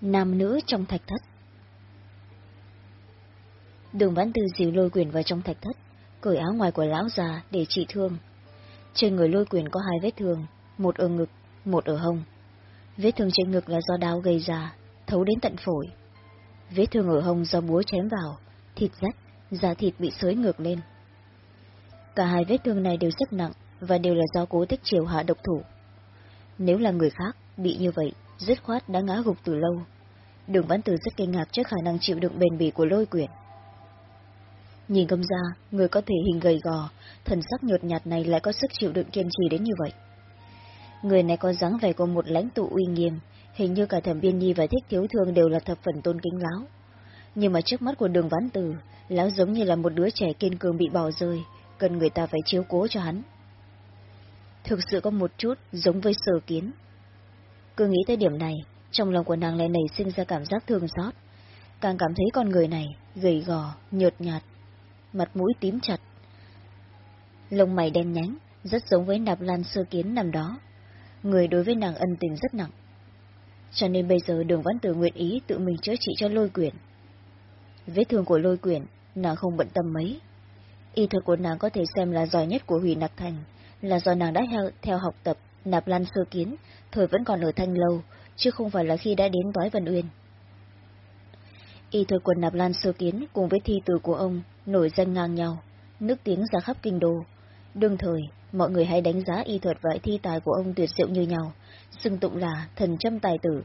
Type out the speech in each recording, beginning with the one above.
Nam nữ trong thạch thất Đường Văn tư dìu lôi quyền vào trong thạch thất, cởi áo ngoài của lão già để trị thương. Trên người lôi quyền có hai vết thương, một ở ngực, một ở hông. Vết thương trên ngực là do đau gây ra, thấu đến tận phổi. Vết thương ở hông do búa chém vào, thịt rách, da thịt bị sới ngược lên. Cả hai vết thương này đều rất nặng và đều là do cố tích chiều hạ độc thủ. Nếu là người khác, bị như vậy, dứt khoát đã ngã gục từ lâu. Đường văn tử rất kinh ngạc trước khả năng chịu đựng bền bỉ của lôi quyển. Nhìn công ra, người có thể hình gầy gò, thần sắc nhợt nhạt này lại có sức chịu đựng kiên trì đến như vậy. Người này có dáng vẻ của một lãnh tụ uy nghiêm, hình như cả thẩm biên nhi và thích thiếu thương đều là thập phần tôn kính láo. Nhưng mà trước mắt của đường vãn tử, lão giống như là một đứa trẻ kiên cường bị bỏ rơi, cần người ta phải chiếu cố cho hắn. Thực sự có một chút giống với sở kiến. Cứ nghĩ tới điểm này, trong lòng của nàng lại nảy sinh ra cảm giác thương xót. Càng cảm thấy con người này gầy gò, nhợt nhạt, mặt mũi tím chặt. Lông mày đen nhánh, rất giống với nạp lan sơ kiến nằm đó. Người đối với nàng ân tình rất nặng. Cho nên bây giờ đường văn tử nguyện ý tự mình chữa trị cho lôi quyển. Vết thương của lôi quyển, nàng không bận tâm mấy. Y thuật của nàng có thể xem là giỏi nhất của hủy nặc thành, là do nàng đã theo, theo học tập nạp lan sơ kiến, thời vẫn còn ở thanh lâu, chứ không phải là khi đã đến toái vân uyên. Y thuật quần nạp lan sơ kiến cùng với thi từ của ông nổi danh ngang nhau, nước tiếng ra khắp kinh đô. Đương thời, mọi người hãy đánh giá y thuật và thi tài của ông tuyệt diệu như nhau, xưng tụng là thần châm tài tử.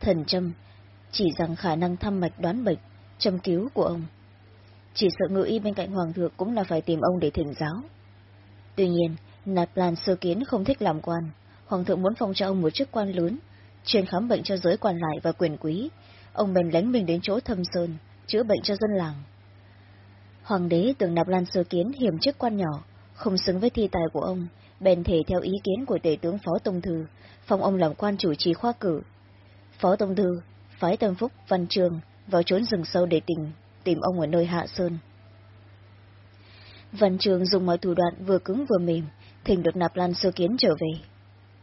Thần châm, chỉ rằng khả năng thăm mạch đoán bệnh, châm cứu của ông. Chỉ sợ ngự y bên cạnh hoàng thượng cũng là phải tìm ông để thỉnh giáo. Tuy nhiên, Nạp Lan Sơ Kiến không thích làm quan, hoàng thượng muốn phong cho ông một chức quan lớn, chuyên khám bệnh cho giới quan lại và quyền quý. Ông bèn lánh mình đến chỗ thâm sơn, chữa bệnh cho dân làng. Hoàng đế tưởng Nạp Lan Sơ Kiến hiểm chức quan nhỏ, không xứng với thi tài của ông, bèn thể theo ý kiến của tể tướng Phó Tông Thư, phong ông làm quan chủ trì khoa cử. Phó Tông Thư, phái Tâm Phúc, Văn Trường, vào trốn rừng sâu để tìm, tìm ông ở nơi Hạ Sơn. Văn Trường dùng mọi thủ đoạn vừa cứng vừa mềm, thỉnh được Nạp Lan Sơ Kiến trở về.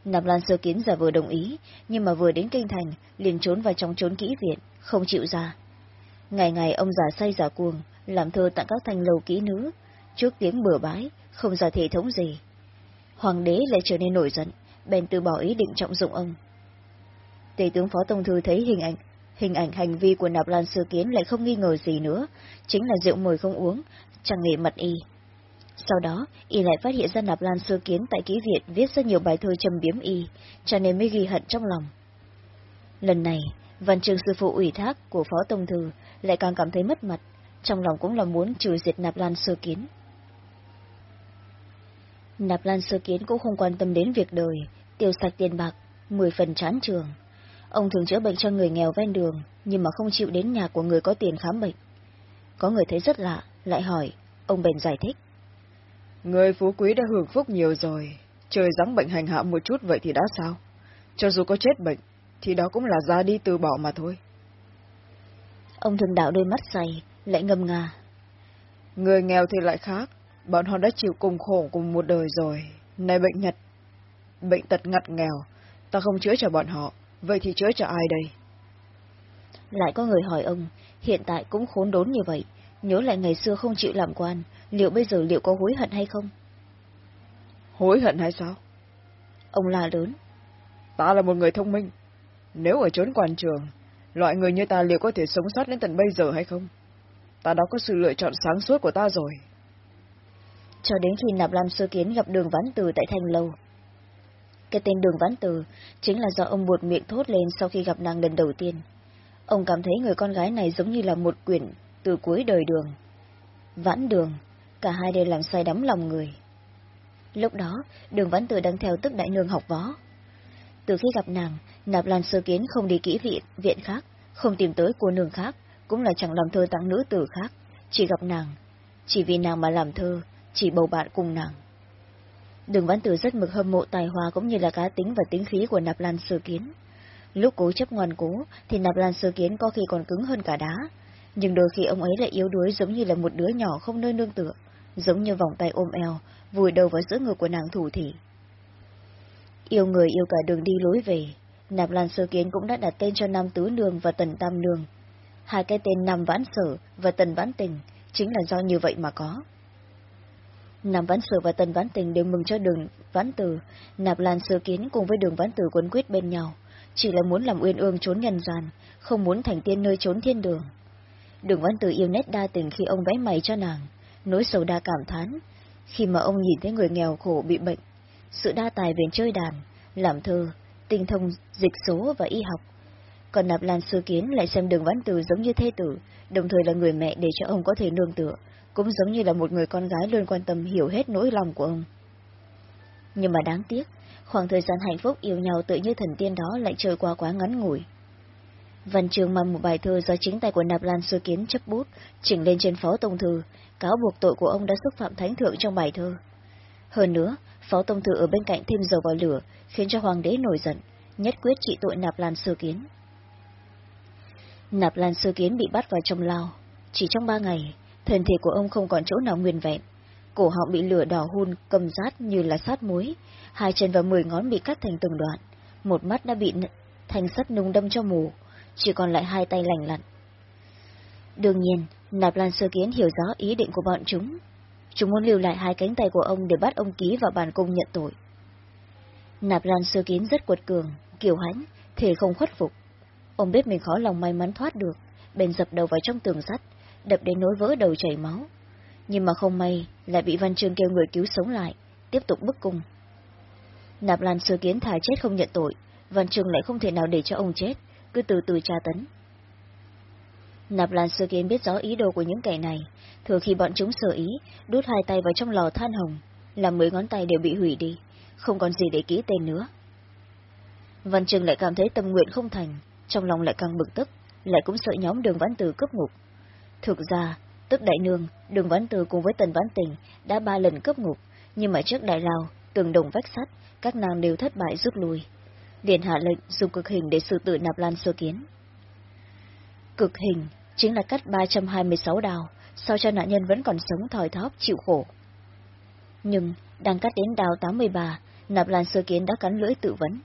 Nạp Lan Sơ Kiến giả vừa đồng ý, nhưng mà vừa đến kinh thành, liền trốn vào trong trốn kỹ viện, không chịu ra. Ngày ngày ông giả say giả cuồng, làm thơ tặng các thanh lầu kỹ nữ, trước tiếng bừa bãi, không ra thể thống gì. Hoàng đế lại trở nên nổi giận, bèn từ bỏ ý định trọng dụng ông. Tề tướng Phó Tông Thư thấy hình ảnh, hình ảnh hành vi của Nạp Lan Sơ Kiến lại không nghi ngờ gì nữa, chính là rượu mời không uống, chẳng nghệ mật y. Sau đó, y lại phát hiện ra Nạp Lan Sơ Kiến tại ký viện viết rất nhiều bài thơ trầm biếm y, cho nên mới ghi hận trong lòng. Lần này, văn trường sư phụ ủy thác của Phó Tông Thư lại càng cảm thấy mất mặt, trong lòng cũng là muốn trừ diệt Nạp Lan Sơ Kiến. Nạp Lan Sơ Kiến cũng không quan tâm đến việc đời, tiêu sạch tiền bạc, mười phần chán trường. Ông thường chữa bệnh cho người nghèo ven đường, nhưng mà không chịu đến nhà của người có tiền khám bệnh. Có người thấy rất lạ, lại hỏi, ông bèn giải thích. Người phú quý đã hưởng phúc nhiều rồi, trời giáng bệnh hành hạ một chút vậy thì đã sao? Cho dù có chết bệnh, thì đó cũng là ra đi từ bỏ mà thôi. Ông thường đạo đôi mắt say, lại ngâm nga. Người nghèo thì lại khác, bọn họ đã chịu cùng khổ cùng một đời rồi. Này bệnh nhật, bệnh tật ngặt nghèo, ta không chữa cho bọn họ, vậy thì chữa cho ai đây? Lại có người hỏi ông, hiện tại cũng khốn đốn như vậy, nhớ lại ngày xưa không chịu làm quan, liệu bây giờ liệu có hối hận hay không? Hối hận hay sao? Ông la lớn. Ta là một người thông minh. Nếu ở trốn quan trường, loại người như ta liệu có thể sống sót đến tận bây giờ hay không? Ta đã có sự lựa chọn sáng suốt của ta rồi. Cho đến khi Nạp Lam Sơ Kiến gặp đường Vãn Từ tại Thanh Lâu. Cái tên đường Vãn Từ chính là do ông buột miệng thốt lên sau khi gặp nàng lần đầu tiên. Ông cảm thấy người con gái này giống như là một quyển từ cuối đời đường. Vãn đường, cả hai đều làm say đắm lòng người. Lúc đó, đường Vãn tử đang theo tức đại nương học võ. Từ khi gặp nàng, Nạp Lan Sơ Kiến không đi kỹ viện, viện khác, không tìm tới cô nương khác, cũng là chẳng làm thơ tặng nữ tử khác, chỉ gặp nàng. Chỉ vì nàng mà làm thơ, chỉ bầu bạn cùng nàng. Đường Vãn Tử rất mực hâm mộ tài hoa cũng như là cá tính và tính khí của Nạp Lan Sơ Kiến. Lúc cố chấp ngoan cố, thì Nạp Lan Sơ Kiến có khi còn cứng hơn cả đá, nhưng đôi khi ông ấy lại yếu đuối giống như là một đứa nhỏ không nơi nương tựa, giống như vòng tay ôm eo, vùi đầu vào giữa ngực của nàng thủ thị. Yêu người yêu cả đường đi lối về, Nạp Lan Sơ Kiến cũng đã đặt tên cho Nam Tứ Nương và Tần Tam Nương. Hai cái tên Nam Vãn Sở và Tần Vãn Tình chính là do như vậy mà có. Nam Vãn Sở và Tần Vãn Tình đều mừng cho đường Vãn Tử, Nạp Lan Sơ Kiến cùng với đường Vãn Tử quấn quyết bên nhau, chỉ là muốn làm uyên ương trốn nhân gian, không muốn thành tiên nơi trốn thiên đường. Đường Vãn Tử yêu nét đa tình khi ông vẽ mày cho nàng, nỗi sầu đa cảm thán, khi mà ông nhìn thấy người nghèo khổ bị bệnh, sự đa tài về chơi đàn, làm thơ, tinh thông dịch số và y học. Còn Nạp Lan Sư Kiến lại xem đường văn Tử giống như thê tử, đồng thời là người mẹ để cho ông có thể nương tựa, cũng giống như là một người con gái luôn quan tâm hiểu hết nỗi lòng của ông. Nhưng mà đáng tiếc, khoảng thời gian hạnh phúc yêu nhau tự như thần tiên đó lại trôi qua quá ngắn ngủi. Văn trường mang một bài thơ do chính tay của Nạp Lan Sơ Kiến chấp bút, chỉnh lên trên phó tông thư, cáo buộc tội của ông đã xúc phạm thánh thượng trong bài thơ. Hơn nữa, phó tông thư ở bên cạnh thêm dầu vào lửa, khiến cho hoàng đế nổi giận, nhất quyết trị tội Nạp Lan Sơ Kiến. Nạp Lan Sơ Kiến bị bắt vào trong lao. Chỉ trong ba ngày, thân thể của ông không còn chỗ nào nguyên vẹn. Cổ họng bị lửa đỏ hun, cầm rát như là sát muối, hai chân và mười ngón bị cắt thành từng đoạn, một mắt đã bị thành sắt nung đâm cho mù, chỉ còn lại hai tay lành lặn. Đương nhiên, Nạp Lan Sơ Kiến hiểu rõ ý định của bọn chúng. Chúng muốn lưu lại hai cánh tay của ông để bắt ông ký vào bàn cung nhận tội. Nạp Lan Sơ Kiến rất quật cường, kiều hãnh, thể không khuất phục. Ông biết mình khó lòng may mắn thoát được, bèn dập đầu vào trong tường sắt, đập đến nối vỡ đầu chảy máu. Nhưng mà không may, lại bị Văn Trương kêu người cứu sống lại, tiếp tục bức cung. Nạp Lan Sơ Kiến thà chết không nhận tội, Văn Trương lại không thể nào để cho ông chết, cứ từ từ tra tấn. Nạp Lan Sơ Kiến biết rõ ý đồ của những kẻ này, thừa khi bọn chúng sợ ý, đút hai tay vào trong lò than hồng, làm mấy ngón tay đều bị hủy đi, không còn gì để ký tên nữa. Văn Trừng lại cảm thấy tâm nguyện không thành, trong lòng lại càng bực tức, lại cũng sợ nhóm đường vãn từ cướp ngục. Thực ra, tức đại nương, đường vãn từ cùng với tần vãn tình đã ba lần cướp ngục, nhưng mà trước đại lao, tường đồng vách sắt, các nàng đều thất bại rút lui. Liền hạ lệnh dùng cực hình để xử tử nạp lan sơ kiến. Cực hình chính là cắt 326 đào, sao cho nạn nhân vẫn còn sống thòi thóp chịu khổ. Nhưng, đang cắt đến đào 83, nạp lan sơ kiến đã cắn lưỡi tự vấn.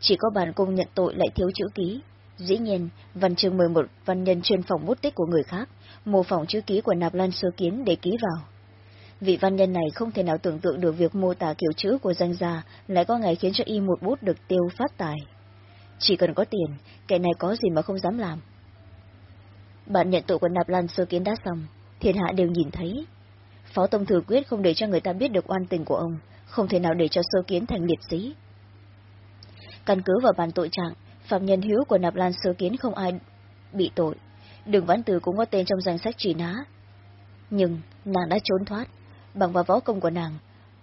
Chỉ có bản cung nhận tội lại thiếu chữ ký. Dĩ nhiên, văn chương 11 văn nhân chuyên phòng bút tích của người khác, mô phỏng chữ ký của nạp lan sơ kiến để ký vào. Vị văn nhân này không thể nào tưởng tượng được việc mô tả kiểu chữ của danh gia lại có ngày khiến cho y một bút được tiêu phát tài. Chỉ cần có tiền, kẻ này có gì mà không dám làm. Bạn nhận tội của nạp lan sơ kiến đã xong, thiên hạ đều nhìn thấy. Phó Tông Thừa quyết không để cho người ta biết được oan tình của ông, không thể nào để cho sơ kiến thành liệt sĩ. Căn cứ vào bản tội trạng, phạm nhân hữu của nạp lan sơ kiến không ai bị tội. Đường Vãn Từ cũng có tên trong danh sách truy nã. Nhưng, nàng đã trốn thoát, bằng vào võ công của nàng,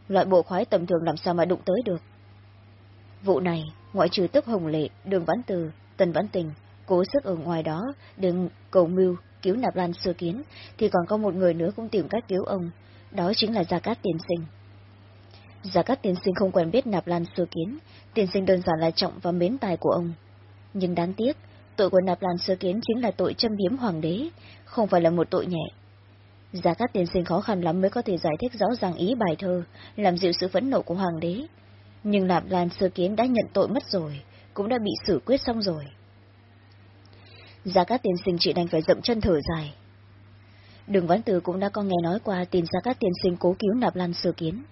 loại bộ khoái tầm thường làm sao mà đụng tới được. Vụ này, ngoại trừ tức hồng lệ, đường Vãn Từ, tần Vãn Tình, cố sức ở ngoài đó, đừng cầu mưu, cứu nạp lan sơ kiến, thì còn có một người nữa cũng tìm cách cứu ông, đó chính là Gia Cát Tiên Sinh. Gia Cát Tiên Sinh không quen biết nạp lan sơ kiến, tiên sinh đơn giản là trọng và mến tài của ông. Nhưng đáng tiếc, tội của nạp lan sơ kiến chính là tội châm biếm hoàng đế, không phải là một tội nhẹ. Gia Cát Tiên Sinh khó khăn lắm mới có thể giải thích rõ ràng ý bài thơ, làm dịu sự phẫn nộ của hoàng đế. Nhưng nạp lan sơ kiến đã nhận tội mất rồi, cũng đã bị xử quyết xong rồi. Gia Cát Tiên Sinh chỉ đành phải dậm chân thở dài. Đường Văn Từ cũng đã có nghe nói qua tin Gia Cát Tiên Sinh cố cứu Nạp Lan Sơ Kiến.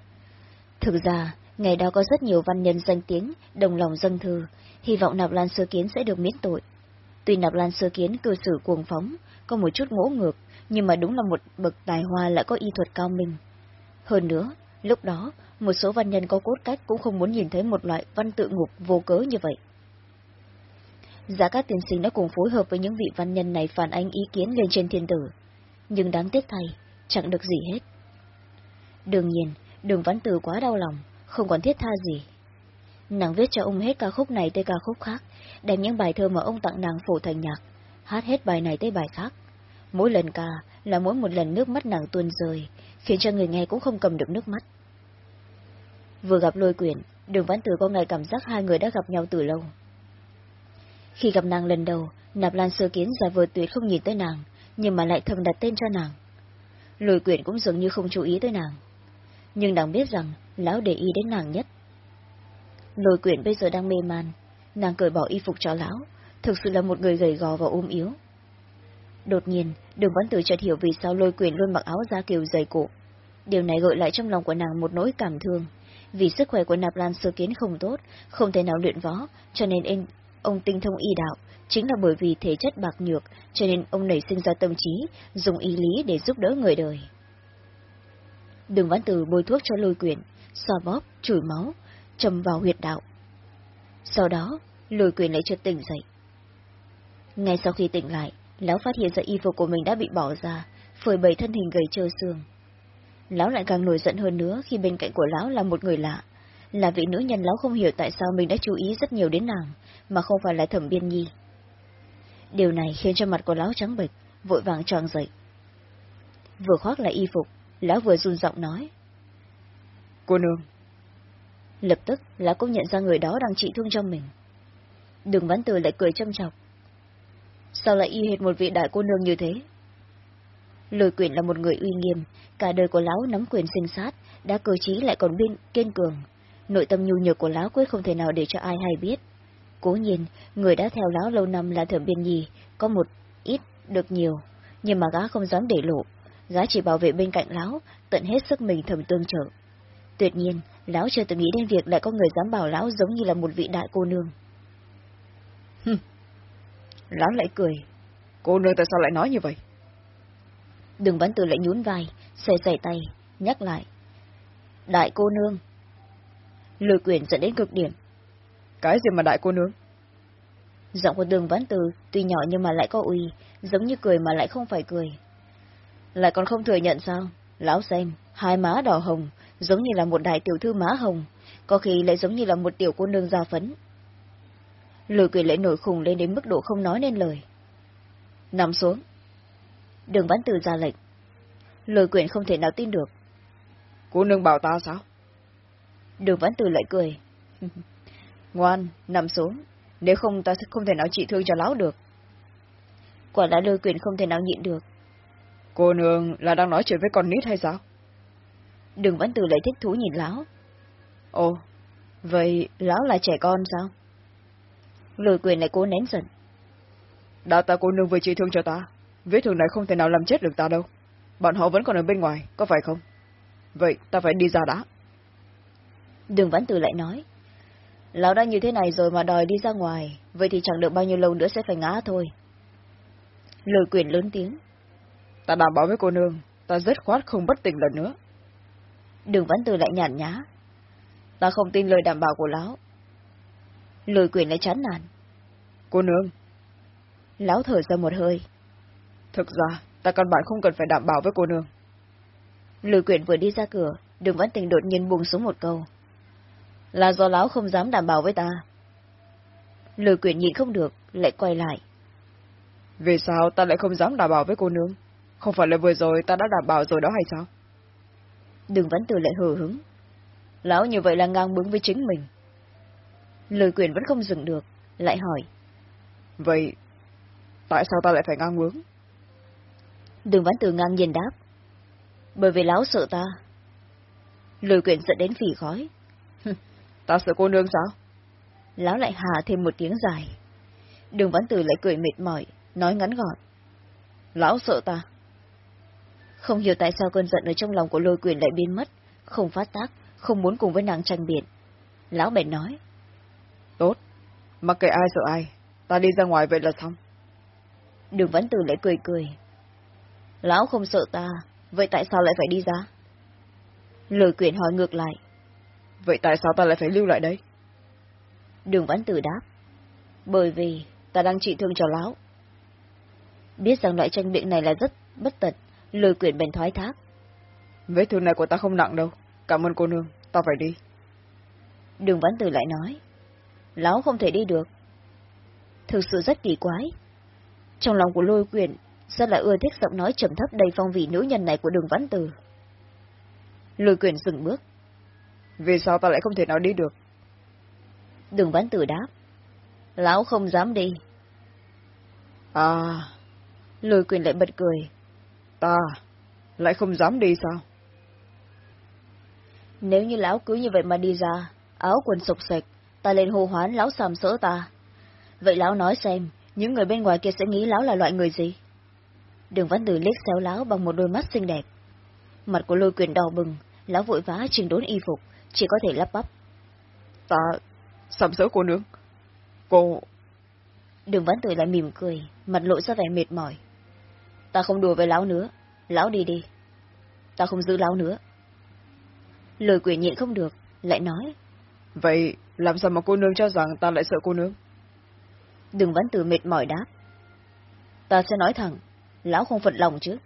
Thực ra, ngày đó có rất nhiều văn nhân danh tiếng, đồng lòng dâng thư, hy vọng Nạp Lan Sơ Kiến sẽ được miễn tội. Tuy Nạp Lan Sơ Kiến cư xử cuồng phóng, có một chút ngỗ ngược, nhưng mà đúng là một bậc tài hoa lại có y thuật cao minh. Hơn nữa, lúc đó, một số văn nhân có cốt cách cũng không muốn nhìn thấy một loại văn tự ngục vô cớ như vậy. Giá các tiền sinh đã cùng phối hợp với những vị văn nhân này phản ánh ý kiến lên trên thiên tử. Nhưng đáng tiếc thay, chẳng được gì hết. Đương nhiên, đường văn tử quá đau lòng, không còn thiết tha gì. Nàng viết cho ông hết ca khúc này tới ca khúc khác, đem những bài thơ mà ông tặng nàng phổ thành nhạc, hát hết bài này tới bài khác. Mỗi lần ca là mỗi một lần nước mắt nàng tuôn rơi, khiến cho người nghe cũng không cầm được nước mắt. Vừa gặp lôi quyển, đường vãn tử có ngày cảm giác hai người đã gặp nhau từ lâu. Khi gặp nàng lần đầu, Nạp Lan Sơ Kiến giả vờ tuyệt không nhìn tới nàng, nhưng mà lại thầm đặt tên cho nàng. Lôi quyển cũng dường như không chú ý tới nàng. Nhưng nàng biết rằng, lão để ý đến nàng nhất. Lôi quyển bây giờ đang mê man, nàng cởi bỏ y phục cho lão, thực sự là một người gầy gò và ôm yếu. Đột nhiên, đường văn tử chợt hiểu vì sao lôi quyền luôn mặc áo da kiều dày cổ. Điều này gợi lại trong lòng của nàng một nỗi cảm thương. Vì sức khỏe của nạp lan sơ kiến không tốt, không thể nào luyện võ, cho nên anh, ông tinh thông y đạo, chính là bởi vì thể chất bạc nhược, cho nên ông nảy sinh ra tâm trí, dùng y lý để giúp đỡ người đời. Đường văn tử bôi thuốc cho lôi quyền, xoa bóp, chửi máu, châm vào huyệt đạo. Sau đó, lôi quyền lại chợt tỉnh dậy. Ngay sau khi tỉnh lại, lão phát hiện ra y phục của mình đã bị bỏ ra, phơi bày thân hình gầy trơ xương. Lão lại càng nổi giận hơn nữa khi bên cạnh của lão là một người lạ. Là vị nữ nhân lão không hiểu tại sao mình đã chú ý rất nhiều đến nàng, mà không phải là thẩm biên nhi. Điều này khiến cho mặt của lão trắng bệch, vội vàng tròn dậy. Vừa khoác lại y phục, lão vừa run giọng nói. Cô nương. Lập tức, lão cũng nhận ra người đó đang trị thương cho mình. Đường văn từ lại cười châm chọc. Sao lại y hệt một vị đại cô nương như thế? Lôi quyển là một người uy nghiêm, cả đời của lão nắm quyền sinh sát, đã cơ trí lại còn biên kiên cường. Nội tâm nhu nhược của lão quyết không thể nào để cho ai hay biết. Cố nhiên, người đã theo lão lâu năm là thẩm biên nhi, có một ít, được nhiều, nhưng mà gã không dám để lộ. Gã chỉ bảo vệ bên cạnh lão, tận hết sức mình thầm tương trợ. Tuyệt nhiên, lão chưa từng nghĩ đến việc lại có người dám bảo lão giống như là một vị đại cô nương. Lão lại cười. Cô nương tại sao lại nói như vậy? Đừng bắn từ lại nhún vai, xề xề tay, nhắc lại. Đại cô nương. Lôi quyền dẫn đến cực điểm. Cái gì mà đại cô nương? Giọng của đường vãn từ tuy nhỏ nhưng mà lại có uy, giống như cười mà lại không phải cười. Lại còn không thừa nhận sao? Lão xem, hai má đỏ hồng, giống như là một đại tiểu thư má hồng, có khi lại giống như là một tiểu cô nương da phấn. Lôi quyền lại nổi khùng lên đến mức độ không nói nên lời. Nằm xuống. Đường vãn từ ra lệnh. Lôi quyền không thể nào tin được. Cô nương bảo ta sao? Đường vãn từ lại cười. Ngoan, nằm xuống. Nếu không ta sẽ không thể nào trị thương cho lão được. Quả là lôi quyền không thể nào nhịn được. Cô nương là đang nói chuyện với con nít hay sao? Đường vãn từ lại thích thú nhìn lão. Ồ, vậy lão là trẻ con sao? Lôi quyền lại cố nén giận. Đã ta cô nương vừa trị thương cho ta. Vết thương này không thể nào làm chết được ta đâu. Bọn họ vẫn còn ở bên ngoài, có phải không? Vậy ta phải đi ra đã. Đường Vãn Từ lại nói. Lão đã như thế này rồi mà đòi đi ra ngoài, vậy thì chẳng được bao nhiêu lâu nữa sẽ phải ngã thôi. Lời quyền lớn tiếng. Ta đảm bảo với cô nương, ta rất khoát không bất tỉnh lần nữa. Đường Vãn Từ lại nhàn nhã. Ta không tin lời đảm bảo của lão. Lời quyền lại chán nản. Cô nương. Lão thở ra một hơi. Thực ra, ta căn bản không cần phải đảm bảo với cô nương. Lôi quyển vừa đi ra cửa, đường văn tình đột nhiên buông xuống một câu. Là do lão không dám đảm bảo với ta. Lôi quyển nhìn không được, lại quay lại. Vì sao ta lại không dám đảm bảo với cô nương? Không phải là vừa rồi ta đã đảm bảo rồi đó hay sao? Đường văn tử lại hờ hứng. Lão như vậy là ngang bướng với chính mình. Lôi quyển vẫn không dừng được, lại hỏi. Vậy, tại sao ta lại phải ngang bướng? Đường Văn Từ ngang nhiên đáp. Bởi vì lão sợ ta. Lôi quyển dẫn đến phỉ khói. ta sợ cô nương sao? Lão lại hà thêm một tiếng dài. Đường Văn Từ lại cười mệt mỏi, nói ngắn gọn. Lão sợ ta. Không hiểu tại sao cơn giận ở trong lòng của lôi quyền lại biến mất, không phát tác, không muốn cùng với nàng tranh biện. Lão bèn nói. Tốt, mặc kệ ai sợ ai, ta đi ra ngoài vậy là xong. Đường Văn Từ lại cười cười. Lão không sợ ta, vậy tại sao lại phải đi ra? Lời quyển hỏi ngược lại. Vậy tại sao ta lại phải lưu lại đây? Đường Văn Tử đáp. Bởi vì ta đang trị thương cho lão. Biết rằng loại tranh biện này là rất bất tật, lời quyển bèn thoái thác. Vết thương này của ta không nặng đâu. Cảm ơn cô nương, ta phải đi. Đường Văn Tử lại nói. Lão không thể đi được. Thực sự rất kỳ quái. Trong lòng của lôi quyển rất là ưa thích giọng nói trầm thấp đầy phong vị nữ nhân này của đường Văn Tử. Lôi quyền dừng bước. Vì sao ta lại không thể nào đi được? Đường Văn Tử đáp. Lão không dám đi. À... Lôi quyền lại bật cười. Ta... lại không dám đi sao? Nếu như lão cứ như vậy mà đi ra, áo quần sộc sạch, ta lên hô hoán lão sàm sỡ ta. Vậy lão nói xem, những người bên ngoài kia sẽ nghĩ lão là loại người gì? Đường văn tử liếc xéo lão bằng một đôi mắt xinh đẹp. Mặt của lôi quyền đỏ bừng, lão vội vã chỉnh đốn y phục, chỉ có thể lắp bắp. Ta... sàm sỡ cô nương. Cô... Đường văn tử lại mỉm cười, mặt lộ ra vẻ mệt mỏi. Ta không đùa với lão nữa, lão đi đi. Ta không giữ lão nữa. Lời quyền nhịn không được, lại nói. Vậy, làm sao mà cô nương cho rằng ta lại sợ cô nương? Đường văn tử mệt mỏi đáp. Ta sẽ nói thẳng, lão không phận lòng chứ.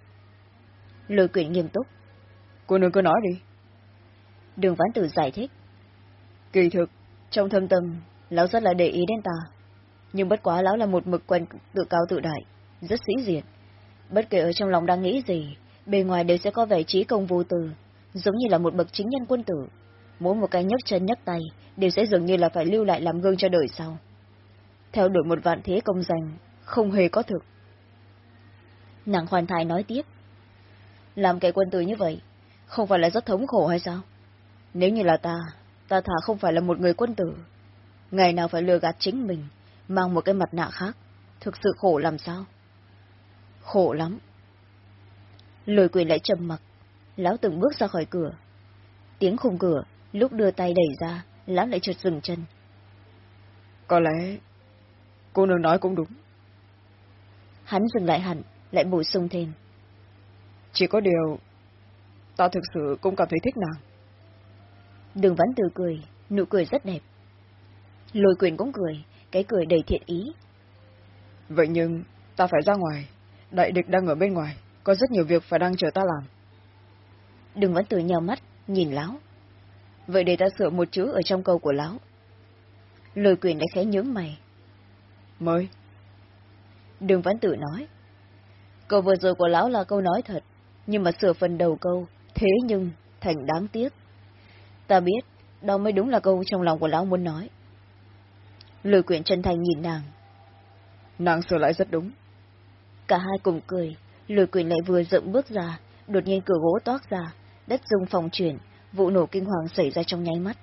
Lời quyền nghiêm túc. Cô nương cứ nói đi. Đường văn tử giải thích. Kỳ thực, trong thâm tâm, lão rất là để ý đến ta. Nhưng bất quá lão là một mực quen tự cao tự đại, rất sĩ diện. Bất kể ở trong lòng đang nghĩ gì, bề ngoài đều sẽ có vẻ trí công vô từ, giống như là một bậc chính nhân quân tử. Mỗi một cái nhấc chân nhấc tay đều sẽ dường như là phải lưu lại làm gương cho đời sau. Theo đuổi một vạn thế công danh, không hề có thực. Nàng hoàn thai nói tiếp. Làm kẻ quân tử như vậy, không phải là rất thống khổ hay sao? Nếu như là ta, ta thà không phải là một người quân tử. Ngày nào phải lừa gạt chính mình, mang một cái mặt nạ khác, thực sự khổ làm sao? Khổ lắm. Lôi quyền lại trầm mặc, lão từng bước ra khỏi cửa. Tiếng khung cửa, lúc đưa tay đẩy ra, lão lại chợt dừng chân. Có lẽ, cô nương nói cũng đúng. Hắn dừng lại hẳn, lại bổ sung thêm. Chỉ có điều, ta thực sự cũng cảm thấy thích nàng. Đường vãn từ cười, nụ cười rất đẹp. Lôi quyền cũng cười, cái cười đầy thiện ý. Vậy nhưng, ta phải ra ngoài. Đại địch đang ở bên ngoài, có rất nhiều việc phải đang chờ ta làm. Đừng vẫn từ nhào mắt, nhìn lão. Vậy để ta sửa một chữ ở trong câu của lão. Lôi quyền đã khẽ nhướng mày. Mới. Đường vẫn tử nói. Câu vừa rồi của lão là câu nói thật, nhưng mà sửa phần đầu câu, thế nhưng, thành đáng tiếc. Ta biết, đó mới đúng là câu trong lòng của lão muốn nói. Lôi quyền chân thành nhìn nàng. Nàng sửa lại rất đúng. Cả hai cùng cười, lôi quyền lại vừa dựng bước ra, đột nhiên cửa gỗ toát ra, đất rung phòng chuyển, vụ nổ kinh hoàng xảy ra trong nháy mắt.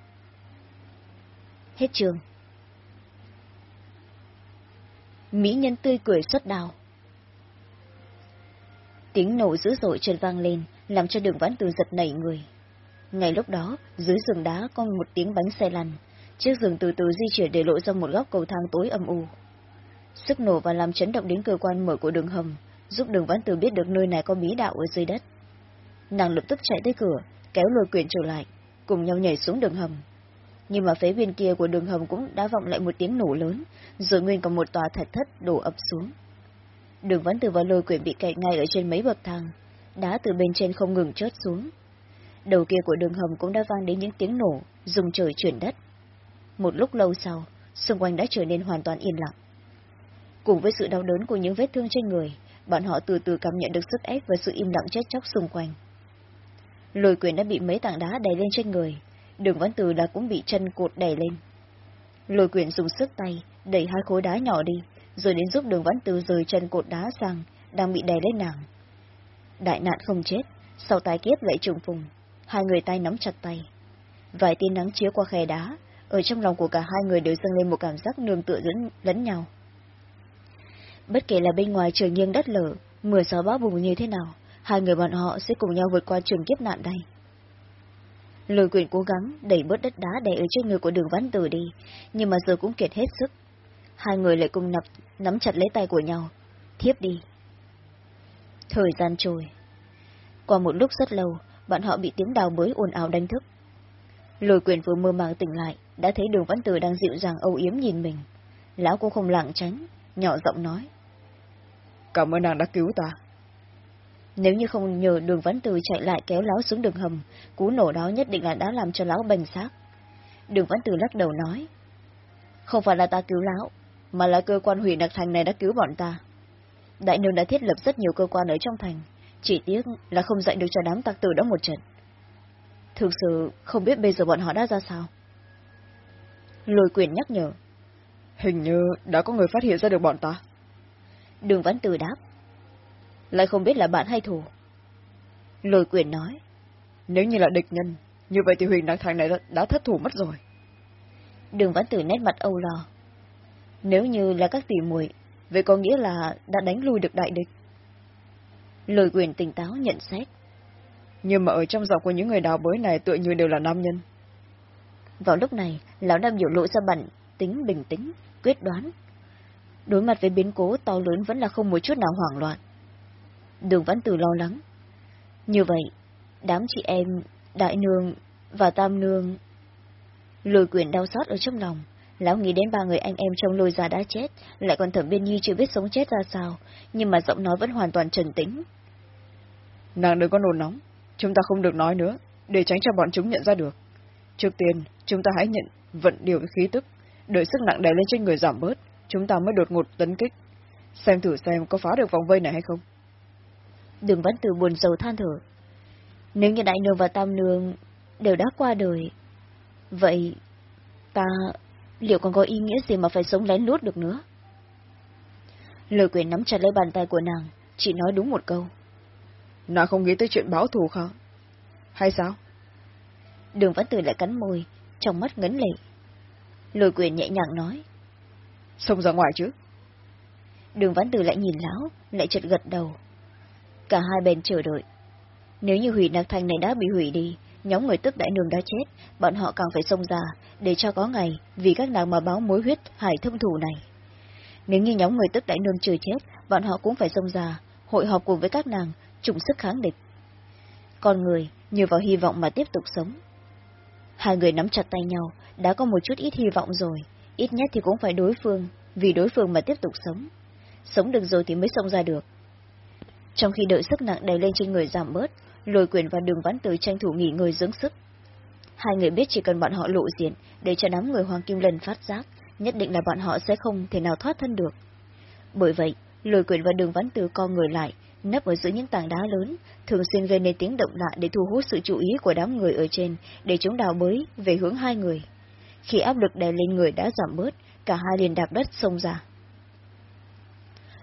Hết trường. Mỹ nhân tươi cười xuất đào. Tiếng nổ dữ dội trượt vang lên, làm cho đường vãn từ giật nảy người. Ngay lúc đó, dưới giường đá có một tiếng bánh xe lăn, chiếc giường từ từ di chuyển để lộ ra một góc cầu thang tối âm u. Sức nổ và làm chấn động đến cơ quan mở của đường hầm, giúp đường vãn từ biết được nơi này có bí đạo ở dưới đất. Nàng lập tức chạy tới cửa, kéo lôi quyền trở lại, cùng nhau nhảy xuống đường hầm. Nhưng mà phía bên kia của đường hầm cũng đã vọng lại một tiếng nổ lớn, rồi nguyên còn một tòa thạch thất đổ ập xuống. Đường vẫn từ và lôi quyền bị kẹt ngay ở trên mấy bậc thang, đá từ bên trên không ngừng chớt xuống. Đầu kia của đường hầm cũng đã vang đến những tiếng nổ, dùng trời chuyển đất. Một lúc lâu sau, xung quanh đã trở nên hoàn toàn yên lặng. Cùng với sự đau đớn của những vết thương trên người, bọn họ từ từ cảm nhận được sức ép và sự im lặng chết chóc xung quanh. Lôi quyền đã bị mấy tảng đá đè lên trên người, đường văn từ đã cũng bị chân cột đè lên. Lôi quyền dùng sức tay, đẩy hai khối đá nhỏ đi, rồi đến giúp đường văn từ rời chân cột đá sang, đang bị đè lên nàng. Đại nạn không chết, sau tai kiếp lại trùng phùng, hai người tay nắm chặt tay. Vài tia nắng chiếu qua khe đá, ở trong lòng của cả hai người đều dâng lên một cảm giác nương tựa lẫn, lẫn nhau. Bất kể là bên ngoài trời nghiêng đất lở, mưa gió bão bùng như thế nào, hai người bọn họ sẽ cùng nhau vượt qua trường kiếp nạn đây. Lôi quyền cố gắng đẩy bớt đất đá đè ở trên người của đường văn tử đi, nhưng mà giờ cũng kiệt hết sức. Hai người lại cùng nắm, nắm chặt lấy tay của nhau. Thiếp đi. Thời gian trôi. Qua một lúc rất lâu, bọn họ bị tiếng đào bới ồn ào đánh thức. Lôi quyền vừa mơ màng tỉnh lại, đã thấy đường văn tử đang dịu dàng âu yếm nhìn mình. Lão cũng không lặng tránh, nhỏ giọng nói. Cảm ơn nàng đã cứu ta. Nếu như không nhờ đường văn từ chạy lại kéo lão xuống đường hầm, cú nổ đó nhất định là đã làm cho lão bành xác. Đường văn từ lắc đầu nói. Không phải là ta cứu lão, mà là cơ quan hủy đặc thành này đã cứu bọn ta. Đại nương đã thiết lập rất nhiều cơ quan ở trong thành, chỉ tiếc là không dạy được cho đám tặc tử đó một trận. Thực sự không biết bây giờ bọn họ đã ra sao. Lôi quyền nhắc nhở. Hình như đã có người phát hiện ra được bọn ta. Đường Văn Từ đáp. Lại không biết là bạn hay thù. Lôi quyền nói. Nếu như là địch nhân, như vậy thì huyền đặc thành này đã, đã thất thủ mất rồi. Đường Vãn Tử nét mặt âu lo. Nếu như là các tỷ muội, vậy có nghĩa là đã đánh lui được đại địch. Lôi quyền tỉnh táo nhận xét. Nhưng mà ở trong dòng của những người đào bới này tựa như đều là nam nhân. Vào lúc này, lão đang biểu lộ ra bản tính bình tĩnh, quyết đoán. Đối mặt với biến cố to lớn vẫn là không một chút nào hoảng loạn. Đường Văn Tử lo lắng. Như vậy, đám chị em, Đại Nương và Tam Nương... Lôi quyền đau xót ở trong lòng, lão nghĩ đến ba người anh em trong lôi già đã chết, lại còn thẩm biên nhi chưa biết sống chết ra sao, nhưng mà giọng nói vẫn hoàn toàn trần tĩnh. Nàng đừng có nồn nóng, chúng ta không được nói nữa, để tránh cho bọn chúng nhận ra được. Trước tiên, chúng ta hãy nhận vận điều khí tức, đợi sức nặng đè lên trên người giảm bớt, chúng ta mới đột ngột tấn kích. Xem thử xem có phá được vòng vây này hay không. Đường Văn Tử buồn rầu than thở. Nếu như Đại Nương và Tam Nương đều đã qua đời, vậy ta liệu còn có ý nghĩa gì mà phải sống lén lút được nữa? Lời quyền nắm chặt lấy bàn tay của nàng, chỉ nói đúng một câu. Nàng không nghĩ tới chuyện báo thù không? Hay sao? Đường Văn Tử lại cắn môi, trong mắt ngấn lệ. Lôi quyền nhẹ nhàng nói. Xông ra ngoài chứ? Đường Văn Tử lại nhìn lão, lại chợt gật đầu. Cả hai bên chờ đợi. Nếu như hủy nạc thành này đã bị hủy đi, nhóm người tức đại nương đã chết, bọn họ càng phải xông ra, để cho có ngày, vì các nàng mà báo mối huyết hải thông thù này. Nếu như nhóm người tức đại nương chưa chết, bọn họ cũng phải xông ra, hội họp cùng với các nàng, chung sức kháng địch. Con người, nhờ vào hy vọng mà tiếp tục sống. Hai người nắm chặt tay nhau, đã có một chút ít hy vọng rồi, ít nhất thì cũng phải đối phương, vì đối phương mà tiếp tục sống. Sống được rồi thì mới xông ra được. Trong khi đợi sức nặng đè lên trên người giảm bớt, lôi quyền và đường vãn từ tranh thủ nghỉ ngơi dưỡng sức. Hai người biết chỉ cần bọn họ lộ diện để cho đám người Hoàng Kim Lân phát giác, nhất định là bọn họ sẽ không thể nào thoát thân được. Bởi vậy, lôi quyền và đường vãn từ co người lại, nấp ở giữa những tảng đá lớn, thường xuyên gây nên tiếng động lạ để thu hút sự chú ý của đám người ở trên, để chúng đào bới về hướng hai người. Khi áp lực đè lên người đã giảm bớt, cả hai liền đạp đất xông ra.